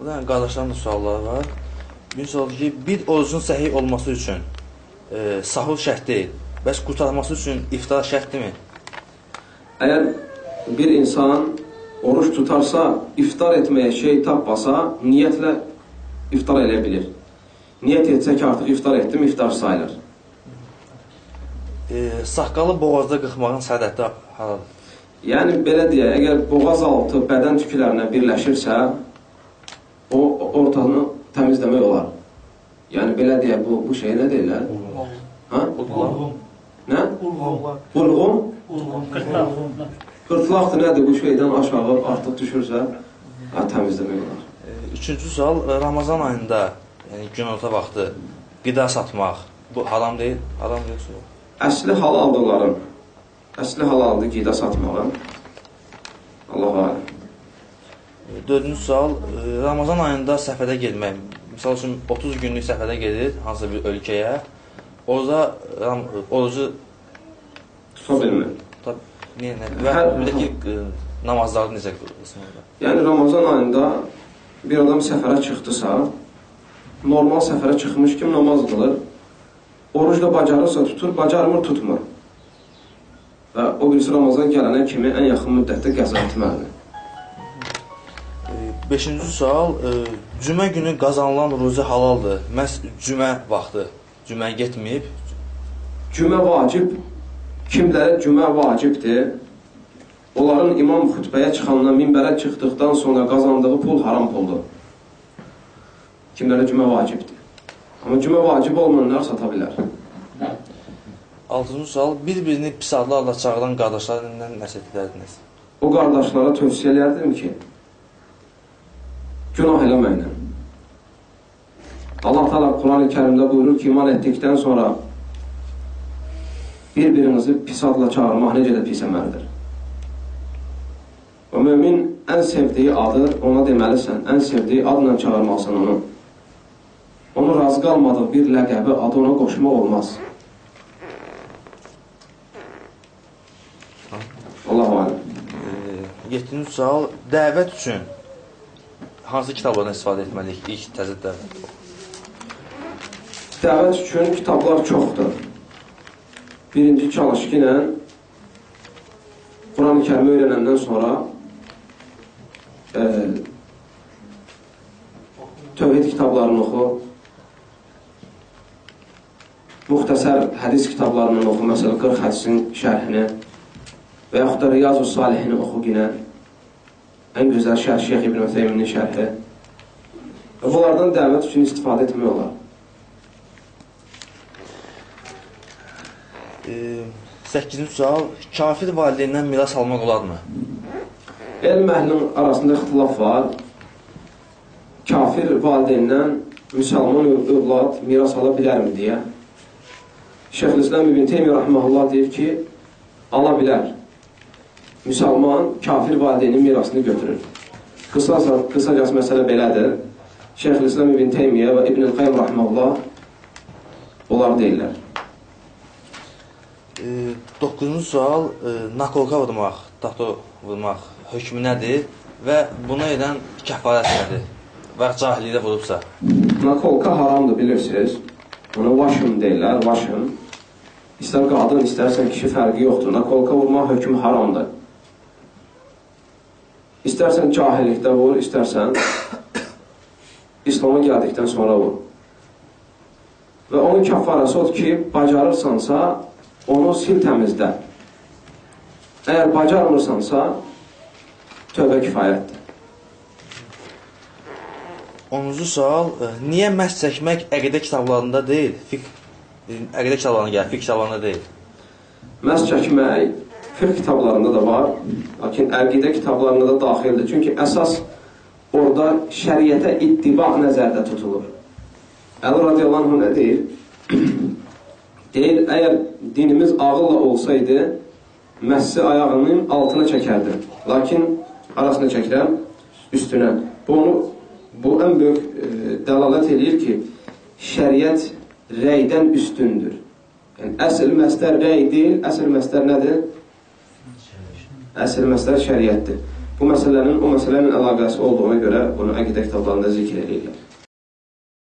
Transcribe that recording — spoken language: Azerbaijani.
Buradan qardaşlarımın da sualları var. Bir sual ki, bir orucun səhih olması üçün e, sahur şərt deyil. Bəs qurtarması üçün iftar şərtdirmi? Əgər bir insan oruç tutarsa, iftar etməyə şey tapmasa, niyyətlə iftar eləyə bilir. Niyyət etsə ki, artıq iftar etdim, iftar sayılır. E, saqqalı boğazda qıxmağın sədəti haradır? Yəni, belə deyək, əgər boğaz altı bədən tüklərinə birləşirsə, o ortanı təmizləmək olar. Yəni, belə deyək, bu, bu şey nə deyirlər? Ha? Qulaq. Nə? Qulğum? Ulğun. Qırtlaqdır nədir? Bu şeydən aşağı artıq düşürsə, ha, təmizləmək olar. E, üçüncü sual, e, Ramazan ayında, yəni günorta vaxtı qida satmaq, bu haram deyil? Haram yoxsa? Əsli halaldır onların. Əsli halaldır qida satmağın. Allah aləm. E, Dördüncü sual, e, Ramazan ayında səfərə getmək. Misal üçün 30 günlük səfərə gedir hansısa bir ölkəyə. Orada orucu Tuta bilmir. Niyə nə? Və bir də ki, ə, namazları necə qılsın orada? Yəni Ramazan ayında bir adam səfərə çıxdısa, normal səfərə çıxmış kim namaz qılır, oruc da bacarırsa tutur, bacarmır tutmur. Və o birisi Ramazan gələnə kimi ən yaxın müddətdə qəza etməlidir. E, Beşinci sual, ə, cümə günü qazanılan ruzi halaldır. Məhz cümə vaxtı cümə getməyib. Cümə vacib, kimlərə cümə vacibdir? Onların imam xütbəyə çıxandan, minbərə çıxdıqdan sonra qazandığı pul haram puldur. Kimlərə cümə vacibdir? Amma cümə vacib olmayanlar sata bilər. Altıncı sual, bir-birini pis adlarla çağıran qardaşlarla nəsihət edərdiniz? O qardaşlara tövsiyə edərdim ki, günah eləməklə. Allah Teala Quran-ı Kərimdə buyurur ki, iman etdikdən sonra bir-birinizi pis adla çağırmaq necə də pis əməldir. Və mömin ən sevdiyi adı ona deməlisən, ən sevdiyi adla çağırmalısan onu. Onu razı qalmadığı bir ləqəbi adı ona qoşmaq olmaz. Allahu aləm. E, Yeddinci sual, dəvət üçün hansı kitablardan istifadə etməliyik ilk təzə dəvət? Dəvət üçün kitablar çoxdur. Birinci çalışqı ilə Quran-ı kərimi öyrənəndən sonra e, tövhid kitablarını oxu, muxtəsər hədis kitablarını oxu, məsələn 40 hədisin şərhini və yaxud da Riyazu Salihini oxu yenə. Ən gözəl şərh Şeyx İbn Ötheyminin şərhi. Və bunlardan dəvət üçün istifadə etmək olar. E, Səkkizinci sual, kafir valideyndən miras almaq olarmı? Elm əhlinin arasında ixtilaf var. Kafir valideyndən müsəlman öv- övlad miras ala bilərmi deyə. Şeyxülislam İbn Teymiyyə rahmehullah deyir ki, ala bilər. Müsəlman kafir valideynin mirasını götürür. Qısaca, qısacası məsələ belədir. Şeyxülislam İbn Teymiyyə və İbn Qayyim rahmehullah onlar deyirlər. E, Doqquzuncu sual, e, nakolka vurmaq, tato vurmaq hökmü nədir və bunu edən kəfarət nədir? Və cahillikdə vurubsa. Nakolka haramdır bilirsiniz. Ona vaşım deyirlər, vaşım. İstər qadın, istərsən kişi fərqi yoxdur. Nakolka vurmaq hökmü haramdır. İstərsən cahillikdə vur, istərsən İslam'a gəldikdən sonra vur. Və onun kəfarəsi odur ki, bacarırsansa, onu sil təmizlə. Əgər bacarmırsansa, tövbə kifayətdir. 10-cu sual, e, niyə məhz çəkmək əqidə kitablarında deyil, fiqh e, əqidə kitablarına gəlir, fiqh kitablarında deyil? Məs çəkmək fiqh kitablarında da var, lakin əqidə kitablarında da daxildir. Çünki əsas orada şəriətə ittiba nəzərdə tutulur. Əli radiyallahu anh nə deyir? deyir, əgər dinimiz ağılla olsaydı, məhsi ayağının altına çəkərdi. Lakin arasına çəkirəm, üstünə. Bu, onu, bu ən böyük e, dəlalət eləyir ki, şəriət rəydən üstündür. Yəni, əsl məsdər rəy deyil, əsl məsdər nədir? Əsl məsdər şəriətdir. bu məsələnin o məsələ ilə əlaqəsi olduğuna görə bunu əqidə kitablarında zikr edirlər.